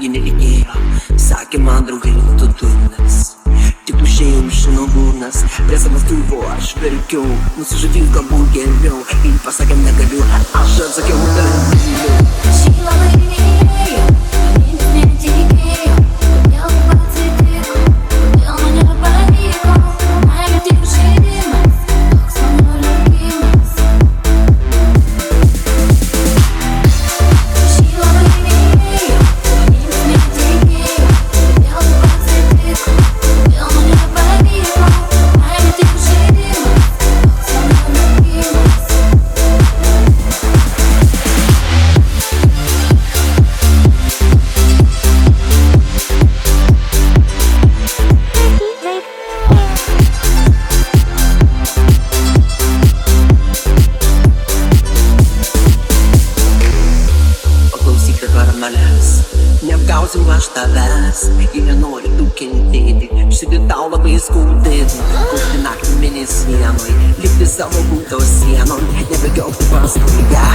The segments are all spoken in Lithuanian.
ji nereikėjo. Sakė man draugai, tu durnas. Tik tušėjau iš nuburnas, prie savęs turbo aš verkiau, nusižudyt galbūt geriau. Ir pasakė negaliu, aš atsakiau, dar myliu. Manęs Neapgausim aš tavęs. Ir nenori tu kentėti. Širdį tau labai skaudėti Kaupti naktį mėnesienoj Likti savo būto sienon. Nebegiauk tu paskui ją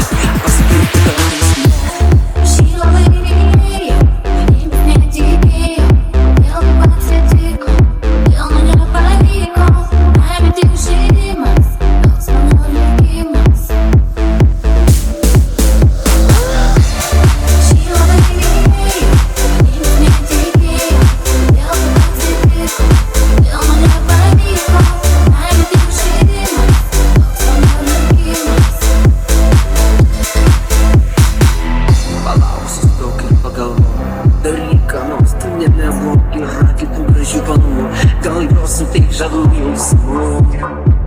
Paskui Rápido, mas eu valo Galhosa, tem já doido, sou